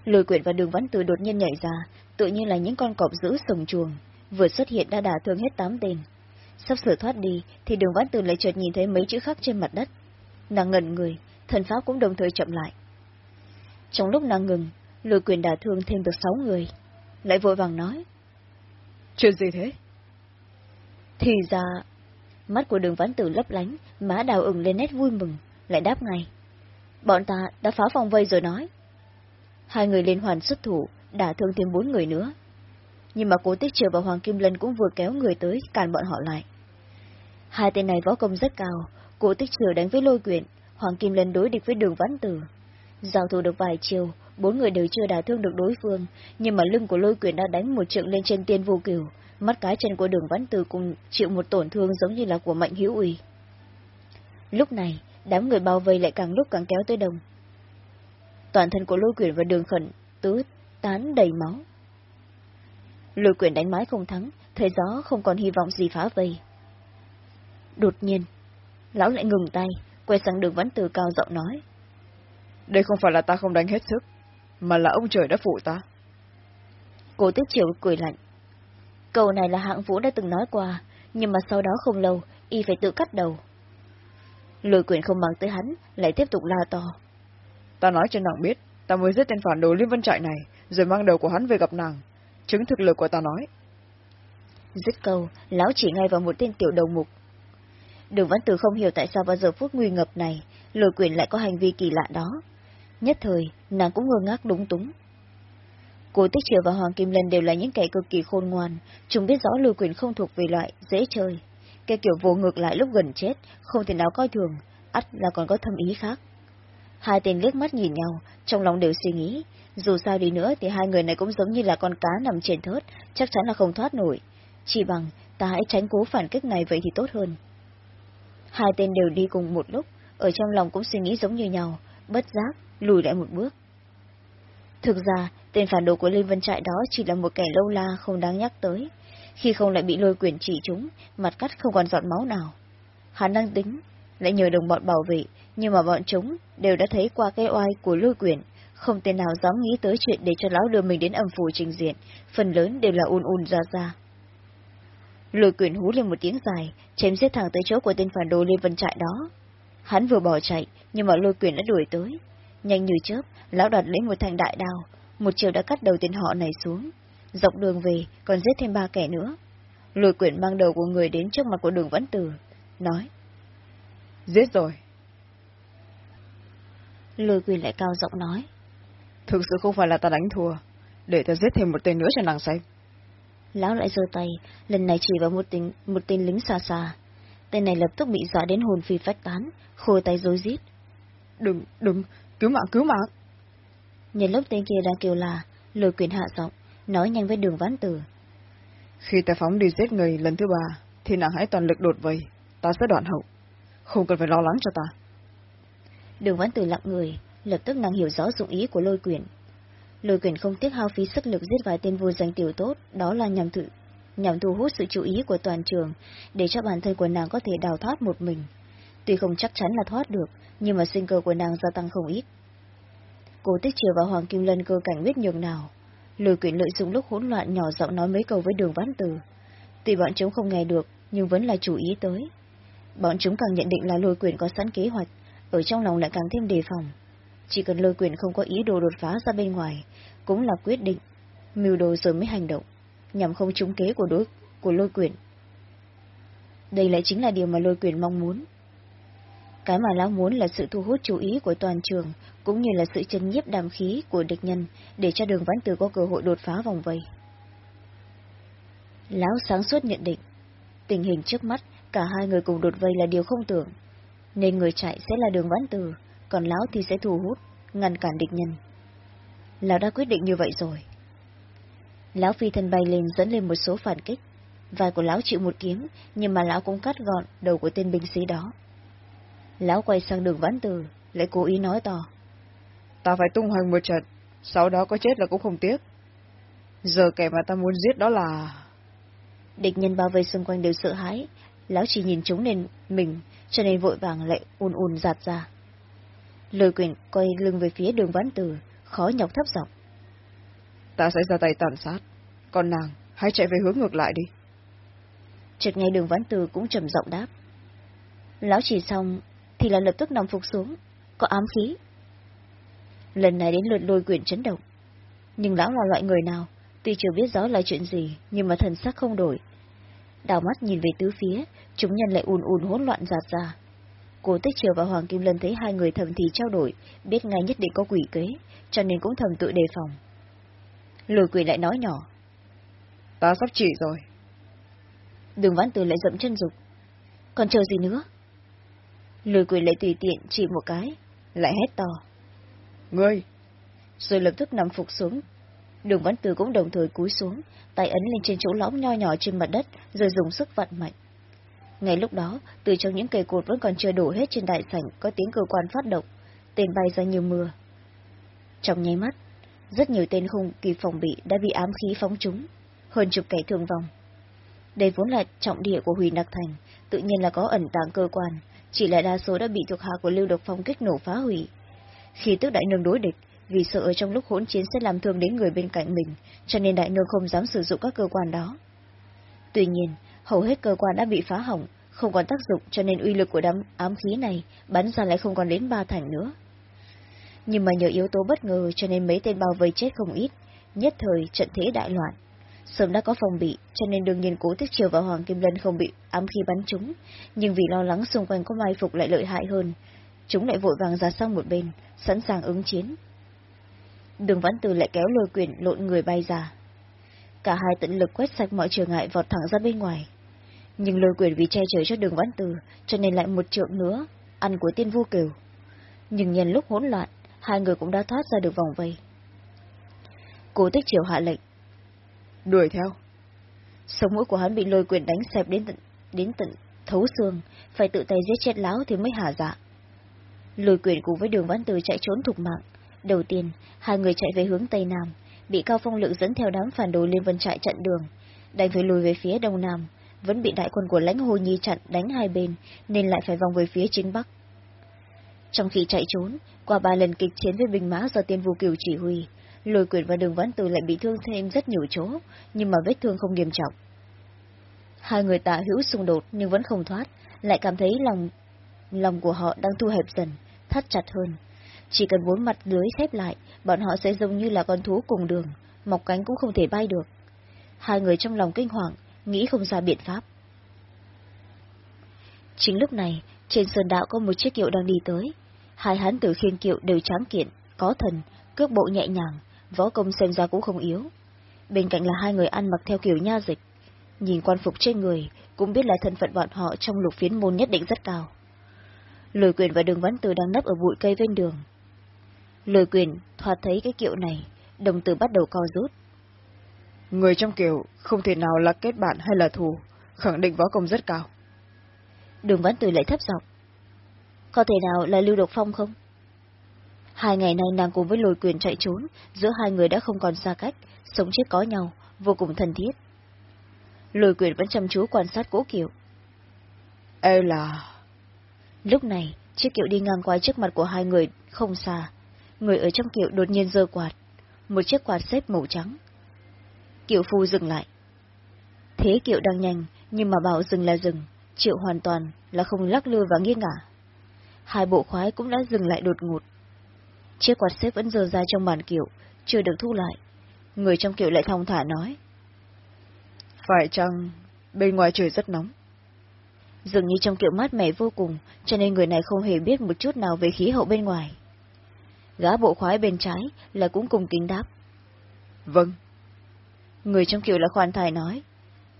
Lôi quyền và đường vãn từ đột nhiên nhảy ra, tự như là những con cọp giữ sồng chuồng, vừa xuất hiện đã đả thương hết tám tên. Sắp sửa thoát đi, thì đường vãn tử lại chợt nhìn thấy mấy chữ khắc trên mặt đất. Nàng ngẩn người, thần pháp cũng đồng thời chậm lại. Trong lúc nàng ngừng, lôi quyền đả thương thêm được sáu người, lại vội vàng nói. Chuyện gì thế? Thì ra, mắt của đường vãn tử lấp lánh, má đào ửng lên nét vui mừng, lại đáp ngay. Bọn ta đã phá phòng vây rồi nói. Hai người liên hoàn xuất thủ, đả thương thêm bốn người nữa. Nhưng mà cố tích triều và Hoàng Kim Lân cũng vừa kéo người tới, cản bọn họ lại. Hai tên này võ công rất cao, cố tích triều đánh với lôi quyện, Hoàng Kim Lân đối địch với đường vãn tử. Giao thủ được vài chiều, bốn người đều chưa đả thương được đối phương, nhưng mà lưng của lôi quyển đã đánh một trượng lên trên tiên vô cửu, mắt cái chân của đường vãn tử cũng chịu một tổn thương giống như là của mạnh hữu uy. Lúc này, đám người bao vây lại càng lúc càng kéo tới đông. Toàn thân của lôi quyển và đường khẩn tứ tán đầy máu. Lôi quyển đánh mái không thắng, thời gió không còn hy vọng gì phá vây. Đột nhiên, lão lại ngừng tay, quay sang đường vãn tử cao giọng nói. Đây không phải là ta không đánh hết sức, mà là ông trời đã phụ ta. Cô Tích Triều cười lạnh. Câu này là hạng vũ đã từng nói qua, nhưng mà sau đó không lâu, y phải tự cắt đầu. Lôi quyền không bằng tới hắn, lại tiếp tục la to. Ta nói cho nàng biết, ta mới giết tên phản đồ Liên Vân Trại này, rồi mang đầu của hắn về gặp nàng. Chứng thực lực của ta nói. Dứt câu, lão chỉ ngay vào một tên tiểu đầu mục. Đường Văn Tử không hiểu tại sao vào giờ phút nguy ngập này, lôi quyền lại có hành vi kỳ lạ đó. Nhất thời, nàng cũng ngơ ngác đúng túng. Cố Tích Triều và Hoàng Kim Lân đều là những kẻ cực kỳ khôn ngoan, chúng biết rõ lôi quyền không thuộc về loại dễ chơi. Cái kiểu vô ngược lại lúc gần chết, không thể nào coi thường, ắt là còn có thâm ý khác. Hai tên liếc mắt nhìn nhau, trong lòng đều suy nghĩ, dù sao đi nữa thì hai người này cũng giống như là con cá nằm trên thớt, chắc chắn là không thoát nổi. Chỉ bằng, ta hãy tránh cố phản kích này vậy thì tốt hơn. Hai tên đều đi cùng một lúc, ở trong lòng cũng suy nghĩ giống như nhau, bất giác, lùi lại một bước. Thực ra, tên phản đồ của Lê Vân Trại đó chỉ là một kẻ lâu la không đáng nhắc tới. Khi không lại bị lôi quyền chỉ chúng, mặt cắt không còn giọt máu nào. Hắn đang tính, lại nhờ đồng bọn bảo vệ, nhưng mà bọn chúng đều đã thấy qua cái oai của lôi quyền, không tên nào dám nghĩ tới chuyện để cho lão đưa mình đến âm phủ trình diện, phần lớn đều là un un ra ra. Lôi quyền hú lên một tiếng dài, chém giết thẳng tới chỗ của tên phản đồ Lê Vân Trại đó. Hắn vừa bỏ chạy, nhưng mà lôi quyền đã đuổi tới. Nhanh như chớp, lão đoạt lấy một thanh đại đao, một chiều đã cắt đầu tên họ này xuống. Dọc đường về, còn giết thêm ba kẻ nữa. Lôi quyền mang đầu của người đến trước mặt của đường vẫn tử, nói. Giết rồi. Lôi quyền lại cao giọng nói. Thực sự không phải là ta đánh thua, để ta giết thêm một tên nữa cho nàng xem. Lão lại giơ tay, lần này chỉ vào một tên, một tên lính xa xa. Tên này lập tức bị dọa đến hồn phi phách tán, khôi tay rối rít. Đừng, đừng, cứu mạng, cứu mạng. Nhân lúc tên kia đang kêu là, lôi quyền hạ giọng, nói nhanh với đường vãn tử. Khi ta phóng đi giết người lần thứ ba, thì nàng hãy toàn lực đột vây, ta sẽ đoạn hậu. Không cần phải lo lắng cho ta. Đường vãn tử lặng người, lập tức nàng hiểu rõ dụng ý của lôi quyền. Lôi quyền không tiếc hao phí sức lực giết vài tên vô danh tiểu tốt, đó là nhằm thử nhằm thu hút sự chú ý của toàn trường, để cho bản thân của nàng có thể đào thoát một mình. Tuy không chắc chắn là thoát được, nhưng mà sinh cơ của nàng gia tăng không ít. Cô tích chiều vào Hoàng Kim Lân cơ cảnh biết nhường nào. Lôi quyển lợi dụng lúc hỗn loạn nhỏ giọng nói mấy câu với đường vãn từ. Tuy bọn chúng không nghe được, nhưng vẫn là chú ý tới. Bọn chúng càng nhận định là lôi quyền có sẵn kế hoạch, ở trong lòng lại càng thêm đề phòng. Chỉ cần lôi quyền không có ý đồ đột phá ra bên ngoài, cũng là quyết định, mưu đồ rồi mới hành động, nhằm không trúng kế của đối của lôi quyền. Đây lại chính là điều mà lôi quyền mong muốn. Cái mà lão muốn là sự thu hút chú ý của toàn trường, cũng như là sự chân nhiếp đàm khí của địch nhân, để cho đường vãn từ có cơ hội đột phá vòng vây. Lão sáng suốt nhận định, tình hình trước mắt, cả hai người cùng đột vây là điều không tưởng, nên người chạy sẽ là đường vãn từ, còn lão thì sẽ thu hút, ngăn cản địch nhân. Lão đã quyết định như vậy rồi. Lão phi thân bay lên dẫn lên một số phản kích. Vai của lão chịu một kiếm, nhưng mà lão cũng cắt gọn đầu của tên binh sĩ đó. Lão quay sang đường vãn từ, lại cố ý nói to. Ta phải tung hoành một trận, sau đó có chết là cũng không tiếc. Giờ kẻ mà ta muốn giết đó là... Địch nhân bao vây xung quanh đều sợ hãi, lão chỉ nhìn chúng nên mình, cho nên vội vàng lại ùn ùn giạt ra. Lôi quyền quay lưng về phía đường vãn từ, khó nhọc thấp giọng. Ta sẽ ra tay tàn sát, còn nàng, hãy chạy về hướng ngược lại đi. Chợt nghe đường vãn từ cũng trầm giọng đáp. Lão chỉ xong, thì là lập tức nằm phục xuống, có ám khí. Lần này đến lượt lôi quyền chấn động. Nhưng lão là loại người nào, tuy chưa biết rõ là chuyện gì, nhưng mà thần sắc không đổi. Đào mắt nhìn về tứ phía, chúng nhân lại ùn ùn hỗn loạn giạt ra. Cô Tích Triều và Hoàng Kim Lân thấy hai người thầm thì trao đổi, biết ngay nhất định có quỷ kế, cho nên cũng thầm tự đề phòng. Lùi quỷ lại nói nhỏ. Ta sắp chỉ rồi. Đường vãn từ lại dậm chân dục. Còn chờ gì nữa? Lùi quỷ lại tùy tiện chỉ một cái, lại hét to. Ngươi! Rồi lập tức nằm phục xuống. Đường vãn từ cũng đồng thời cúi xuống, tay ấn lên trên chỗ lõm nho nhỏ trên mặt đất, rồi dùng sức vặn mạnh. Ngay lúc đó, từ trong những cây cột vẫn còn chưa đổ hết trên đại sảnh có tiếng cơ quan phát động, tên bay ra như mưa. Trong nháy mắt, rất nhiều tên hung kịp phòng bị đã bị ám khí phóng trúng, hơn chục kẻ thương vong. Đây vốn là trọng địa của Hủy Nặc Thành, tự nhiên là có ẩn tàng cơ quan, chỉ là đa số đã bị thuộc hạ của Lưu Độc Phong kích nổ phá hủy. Khi tức đại nương đối địch, vì sợ ở trong lúc hỗn chiến sẽ làm thương đến người bên cạnh mình, cho nên đại nương không dám sử dụng các cơ quan đó. Tuy nhiên, hầu hết cơ quan đã bị phá hỏng, không còn tác dụng cho nên uy lực của đám ám khí này bắn ra lại không còn đến ba thành nữa. Nhưng mà nhờ yếu tố bất ngờ cho nên mấy tên bao vây chết không ít, nhất thời trận thế đại loạn. Sớm đã có phòng bị, cho nên đương nhiên cố tiết chiều và Hoàng Kim Lân không bị ám khí bắn chúng, nhưng vì lo lắng xung quanh có mai phục lại lợi hại hơn, chúng lại vội vàng ra sang một bên, sẵn sàng ứng chiến. Đường Văn Từ lại kéo lôi quyền lộn người bay ra. Cả hai tận lực quét sạch mọi trở ngại vọt thẳng ra bên ngoài. Nhưng lôi quyền vì che chở cho đường Văn Từ, cho nên lại một trượng nữa, ăn của tiên vu kiều. Nhưng nhân lúc hỗn loạn, hai người cũng đã thoát ra được vòng vây. Cố tích chiều hạ lệnh. Đuổi theo. Sống mũi của hắn bị lôi quyền đánh xẹp đến tận, đến tận thấu xương, phải tự tay giết chết láo thì mới hả dạ. Lôi quyền cùng với đường văn từ chạy trốn thục mạng. Đầu tiên, hai người chạy về hướng Tây Nam, bị Cao Phong Lượng dẫn theo đám phản đồ liên vân trại chặn đường, đành phải lùi về phía Đông Nam, vẫn bị đại quân của lãnh hồ nhi chặn đánh hai bên, nên lại phải vòng về phía chính Bắc. Trong khi chạy trốn, qua ba lần kịch chiến với binh mã do tiên vu kiều chỉ huy, lôi quyền và đường vãn từ lại bị thương thêm rất nhiều chỗ, nhưng mà vết thương không nghiêm trọng. Hai người tạ hữu xung đột nhưng vẫn không thoát, lại cảm thấy lòng lòng của họ đang thu hẹp dần, thắt chặt hơn. Chỉ cần bốn mặt lưới xếp lại, bọn họ sẽ giống như là con thú cùng đường, mọc cánh cũng không thể bay được. Hai người trong lòng kinh hoàng, nghĩ không ra biện pháp. Chính lúc này, trên sơn đạo có một chiếc kiệu đang đi tới. Hai hán tử khiên kiệu đều tráng kiện, có thần, cước bộ nhẹ nhàng, võ công xem ra cũng không yếu. Bên cạnh là hai người ăn mặc theo kiểu nha dịch. Nhìn quan phục trên người, cũng biết là thân phận bọn họ trong lục phiến môn nhất định rất cao. Lôi quyền và đường văn từ đang nấp ở bụi cây bên đường. Lôi quyền thoạt thấy cái kiệu này, đồng tử bắt đầu co rút. Người trong kiệu không thể nào là kết bạn hay là thù, khẳng định võ công rất cao. Đường văn từ lại thấp giọng. Có thể nào là Lưu Độc Phong không? Hai ngày nay nàng cùng với lôi quyền chạy trốn, giữa hai người đã không còn xa cách, sống chết có nhau, vô cùng thân thiết. Lôi quyền vẫn chăm chú quan sát cố kiệu. Ê là... Lúc này, chiếc kiệu đi ngang qua trước mặt của hai người, không xa. Người ở trong kiệu đột nhiên giơ quạt. Một chiếc quạt xếp màu trắng. Kiệu phu dừng lại. Thế kiệu đang nhanh, nhưng mà bảo dừng là dừng, triệu hoàn toàn là không lắc lư và nghiêng ngả. Hai bộ khoái cũng đã dừng lại đột ngột. Chiếc quạt xếp vẫn dơ ra trong bàn kiệu, chưa được thu lại. Người trong kiệu lại thong thả nói. Phải chăng bên ngoài trời rất nóng? Dường như trong kiệu mát mẻ vô cùng, cho nên người này không hề biết một chút nào về khí hậu bên ngoài. Gã bộ khoái bên trái là cũng cùng kính đáp. Vâng. Người trong kiệu là khoan thai nói.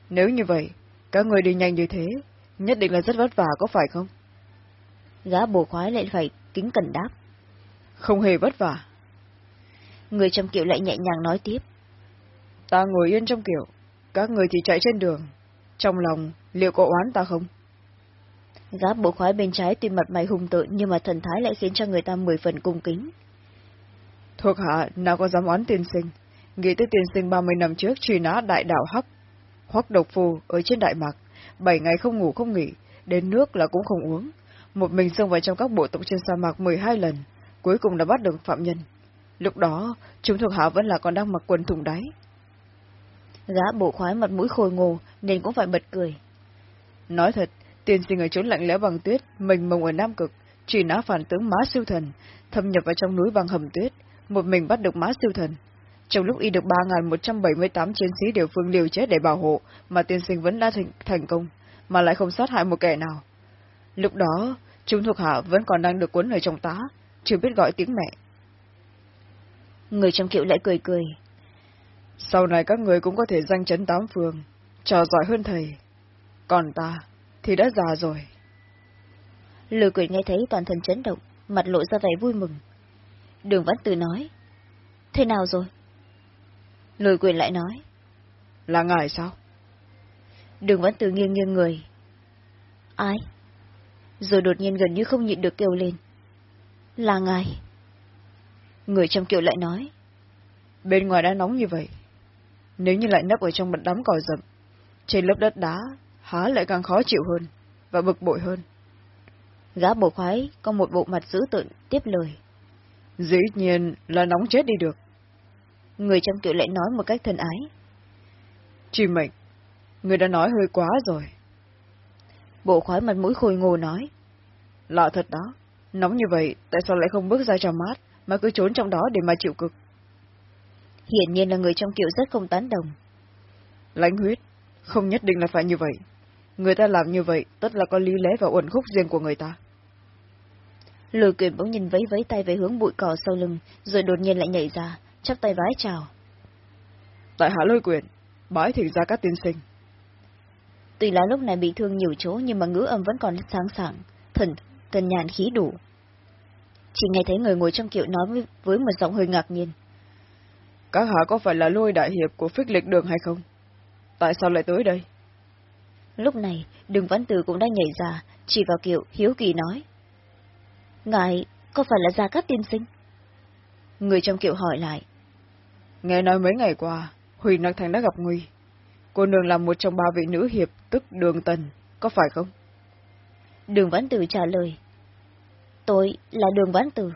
Nếu như vậy, các người đi nhanh như thế, nhất định là rất vất vả có phải không? Gã bộ khoái lại phải kính cẩn đáp. Không hề vất vả. Người trong kiệu lại nhẹ nhàng nói tiếp. Ta ngồi yên trong kiệu, các người thì chạy trên đường. Trong lòng, liệu có oán ta không? Gã bộ khoái bên trái tuy mặt mày hung tợn nhưng mà thần thái lại khiến cho người ta mười phần cung kính. Thuộc hạ nào có dám oán tiên sinh, nghĩ tới tiên sinh ba mươi năm trước truy nã đại đạo Hắc, Hoắc độc phù ở trên Đại Mạc, bảy ngày không ngủ không nghỉ, đến nước là cũng không uống, một mình xông vào trong các bộ tộc trên sa mạc mười hai lần, cuối cùng đã bắt được phạm nhân. Lúc đó, chúng thuộc hạ vẫn là còn đang mặc quần thùng đáy. Gã bộ khoái mặt mũi khôi ngô nên cũng phải bật cười. Nói thật, tiên sinh ở chốn lạnh lẽo bằng tuyết, mình mông ở Nam Cực, chỉ nã phản tướng má siêu thần, thâm nhập vào trong núi bằng hầm tuyết, một mình bắt được má siêu thần. Trong lúc y được 3.178 chiến sĩ đều phương liều chết để bảo hộ, mà tiên sinh vẫn đã thành, thành công, mà lại không sát hại một kẻ nào. Lúc đó, chúng thuộc hạ vẫn còn đang được cuốn ở trong tá, chưa biết gọi tiếng mẹ. Người trong kiệu lại cười cười. Sau này các người cũng có thể danh chấn tám phương, trò giỏi hơn thầy. Còn ta, thì đã già rồi. Lừa quyệt nghe thấy toàn thân chấn động, mặt lộ ra vẻ vui mừng. Đường Văn Từ nói. Thế nào rồi? Lừa quyền lại nói. Là ngài sao? Đường Văn Từ nghiêng nghiêng người. Ai? Rồi đột nhiên gần như không nhịn được kêu lên. Là ngài. Người trong kiệu lại nói. Bên ngoài đã nóng như vậy. Nếu như lại nấp ở trong một đám cỏ rậm, trên lớp đất đá, há lại càng khó chịu hơn, và bực bội hơn. Gã bộ khoái có một bộ mặt dữ tợn tiếp lời. Dĩ nhiên là nóng chết đi được. Người trong kiệu lại nói một cách thân ái. Chi mệnh, người đã nói hơi quá rồi. Bộ khoái mặt mũi khôi ngô nói. Lạ thật đó, nóng như vậy, tại sao lại không bước ra cho mát, mà cứ trốn trong đó để mà chịu cực? Hiển nhiên là người trong kiệu rất không tán đồng. Lãnh huyết, không nhất định là phải như vậy. Người ta làm như vậy, tất là có lý lẽ và uẩn khúc riêng của người ta. Lôi quyền bỗng nhìn vấy vấy tay về hướng bụi cỏ sau lưng, rồi đột nhiên lại nhảy ra, chắp tay vái chào. Tại hạ lôi quyền, bái thỉnh ra các tiên sinh. Tuy là lúc này bị thương nhiều chỗ nhưng mà ngữ âm vẫn còn sáng sảng, thần, thần nhàn khí đủ. Chỉ nghe thấy người ngồi trong kiệu nói với, với một giọng hơi ngạc nhiên. Các hạ có phải là lôi đại hiệp của phích lịch đường hay không? Tại sao lại tới đây? Lúc này, đường văn tử cũng đã nhảy ra, chỉ vào kiệu, hiếu kỳ nói. Ngài, có phải là Gia Cát tiên sinh? Người trong kiệu hỏi lại. Nghe nói mấy ngày qua, Huỳnh Nặc Thành đã gặp nguy. Cô nương là một trong ba vị nữ hiệp, tức đường tần, có phải không? Đường Vãn Tử trả lời. Tôi là đường Vãn Tử.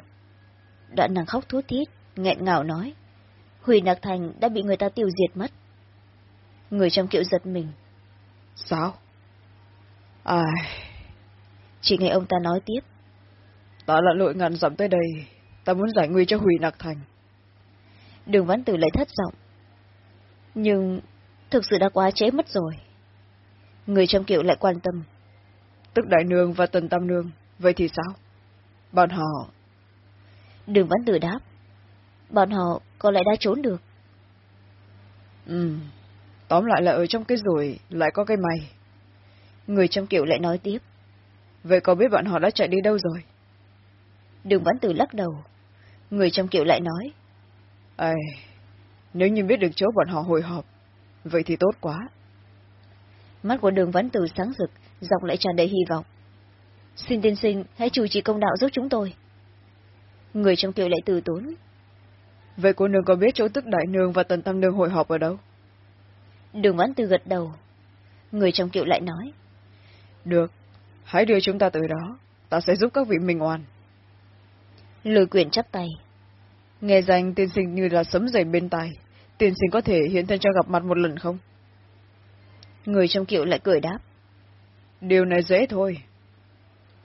Đoạn nàng khóc thút thít, nghẹn ngào nói. Huỳnh Nặc Thành đã bị người ta tiêu diệt mất. Người trong kiệu giật mình. Sao? Ai... Chỉ nghe ông ta nói tiếp. Ta là lội ngàn dặm tới đây, ta muốn giải nguy cho Hủy Nạc Thành. Đường Văn Tử lại thất giọng. Nhưng thực sự đã quá trễ mất rồi. Người trong kiệu lại quan tâm. Tức Đại Nương và Tần Tam Nương, vậy thì sao? Bọn họ... Đường Văn Tử đáp. Bọn họ có lẽ đã trốn được. Ừ, tóm lại là ở trong cái rủi lại có cái may. Người trong kiệu lại nói tiếp. Vậy có biết bọn họ đã chạy đi đâu rồi? Đường Văn Tử lắc đầu. Người trong kiệu lại nói. Ê, nếu như biết được chỗ bọn họ hồi họp, vậy thì tốt quá. Mắt của đường Văn Tử sáng rực, giọng lại tràn đầy hy vọng. Xin tiên sinh, hãy chủ trì công đạo giúp chúng tôi. Người trong kiệu lại từ tốn. Vậy cô nương có biết chỗ tức đại nương và tần tam nương hội họp ở đâu? Đường Văn Tử gật đầu. Người trong kiệu lại nói. Được, hãy đưa chúng ta tới đó, ta sẽ giúp các vị minh oan. Lôi quyền chắp tay. Nghe danh tiên sinh như là sấm dày bên tai, tiên sinh có thể hiện thân cho gặp mặt một lần không? Người trong kiệu lại cười đáp. Điều này dễ thôi.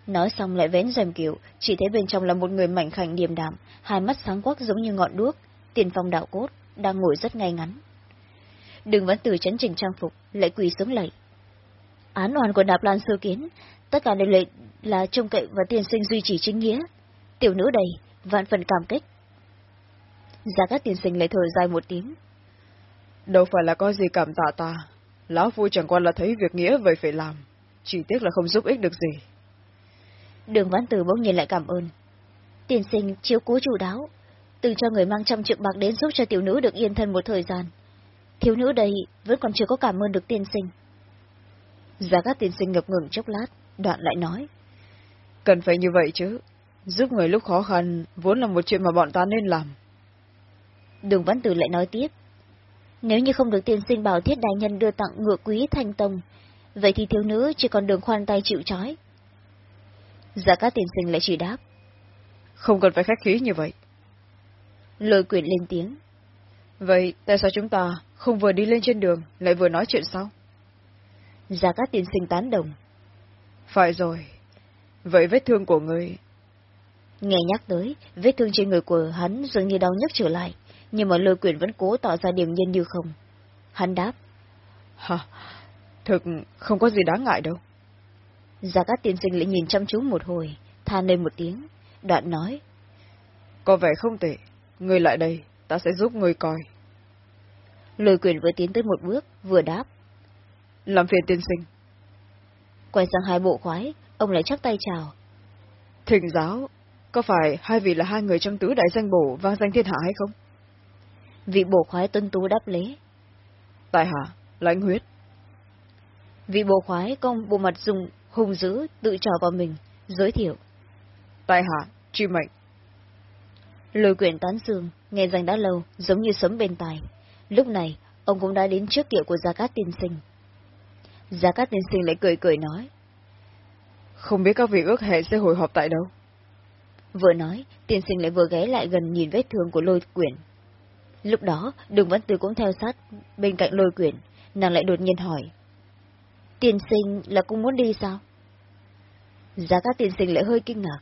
Nói xong lại vén rèm kiệu, chỉ thấy bên trong là một người mảnh khảnh điềm đạm, hai mắt sáng quắc giống như ngọn đuốc, tiền phong đạo cốt, đang ngồi rất ngay ngắn. Đừng vẫn từ chấn trình trang phục, lại quỳ xuống lạy. Án oan của Đạp Lan sơ kiến, tất cả đều lệ là trông cậy và tiền sinh duy trì chính nghĩa. Tiểu nữ đầy, vạn phần cảm kích. Giá các tiền sinh lại thở dài một tiếng. Đâu phải là có gì cảm tạ ta. Lão Phu chẳng qua là thấy việc nghĩa vậy phải làm. Chỉ tiếc là không giúp ích được gì. Đường Văn Tử bỗng nhìn lại cảm ơn. Tiền sinh chiếu cố chủ đáo, từng cho người mang trăm triệu bạc đến giúp cho tiểu nữ được yên thân một thời gian. Thiếu nữ đây vẫn còn chưa có cảm ơn được tiên sinh. Giá các tiên sinh ngập ngừng chốc lát, đoạn lại nói. Cần phải như vậy chứ. Giúp người lúc khó khăn vốn là một chuyện mà bọn ta nên làm. Đường Văn Tử lại nói tiếp. Nếu như không được tiên sinh bảo thiết đại nhân đưa tặng ngựa quý thanh tông, vậy thì thiếu nữ chỉ còn đường khoan tay chịu trói. Giá các tiên sinh lại chỉ đáp. Không cần phải khách khí như vậy. Lôi quyền lên tiếng. Vậy tại sao chúng ta không vừa đi lên trên đường, lại vừa nói chuyện sau? Giá các tiên sinh tán đồng. Phải rồi. Vậy vết thương của người... Nghe nhắc tới, vết thương trên người của hắn dường như đau nhức trở lại, nhưng mà lôi quyền vẫn cố tỏ ra điềm nhiên như không. Hắn đáp. Hả? Thực không có gì đáng ngại đâu. Giá các tiên sinh lại nhìn chăm chú một hồi, than lên một tiếng, đoạn nói. Có vẻ không tệ, người lại đây, ta sẽ giúp người coi. Lôi quyền vừa tiến tới một bước, vừa đáp. Làm phiền tiên sinh. Quay sang hai bộ khoái, ông lại chắp tay chào. Thỉnh giáo, có phải hai vị là hai người trong tứ đại danh bổ vang danh thiên hạ hay không? Vị bổ khoái tuân tú đáp lễ. Tại hạ, lãnh huyết. Vị bổ khoái công bộ mặt dùng hung dữ tự trò vào mình, giới thiệu. Tại hạ, truy mệnh. Lôi quyển tán dương, nghe danh đã lâu, giống như sấm bên tai. Lúc này, ông cũng đã đến trước kiệu của Gia Cát Tiên Sinh. Gia Cát Tiên Sinh lại cười cười nói. Không biết các vị ước hẹn sẽ hồi họp tại đâu? Vừa nói, tiên sinh lại vừa ghé lại gần nhìn vết thương của lôi quyển. Lúc đó, đường văn tư cũng theo sát bên cạnh lôi quyển, nàng lại đột nhiên hỏi. Tiên sinh là cũng muốn đi sao? Giá các tiên sinh lại hơi kinh ngạc.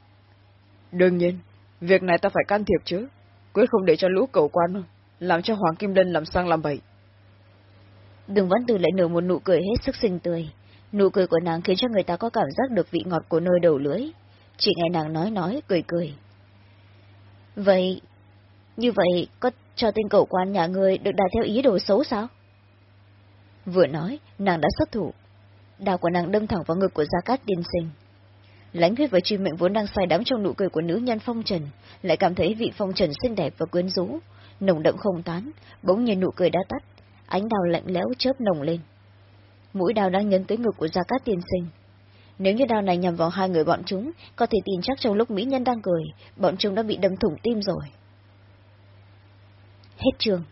Đương nhiên, việc này ta phải can thiệp chứ, quyết không để cho lũ cầu quan làm cho Hoàng Kim Lân làm sang làm bậy. Đường Văn Từ lại nở một nụ cười hết sức xinh tươi. Nụ cười của nàng khiến cho người ta có cảm giác được vị ngọt của nơi đầu lưỡi. Chỉ nghe nàng nói nói, cười cười. Vậy, như vậy, có cho tên cậu quan nhà người được đạt theo ý đồ xấu sao? Vừa nói, nàng đã xuất thủ. Đào của nàng đâm thẳng vào ngực của Gia Cát tiên sinh. Lãnh huyết và truy mệnh vốn đang say đắm trong nụ cười của nữ nhân phong trần, lại cảm thấy vị phong trần xinh đẹp và quyến rũ, nồng đậm không tán, bỗng nhiên nụ cười đã tắt, ánh đào lạnh lẽo chớp nồng lên. Mũi đào đang nhấn tới ngực của Gia Cát tiên sinh. Nếu như đao này nhằm vào hai người bọn chúng, có thể tin chắc trong lúc mỹ nhân đang cười, bọn chúng đã bị đâm thủng tim rồi. Hết trường.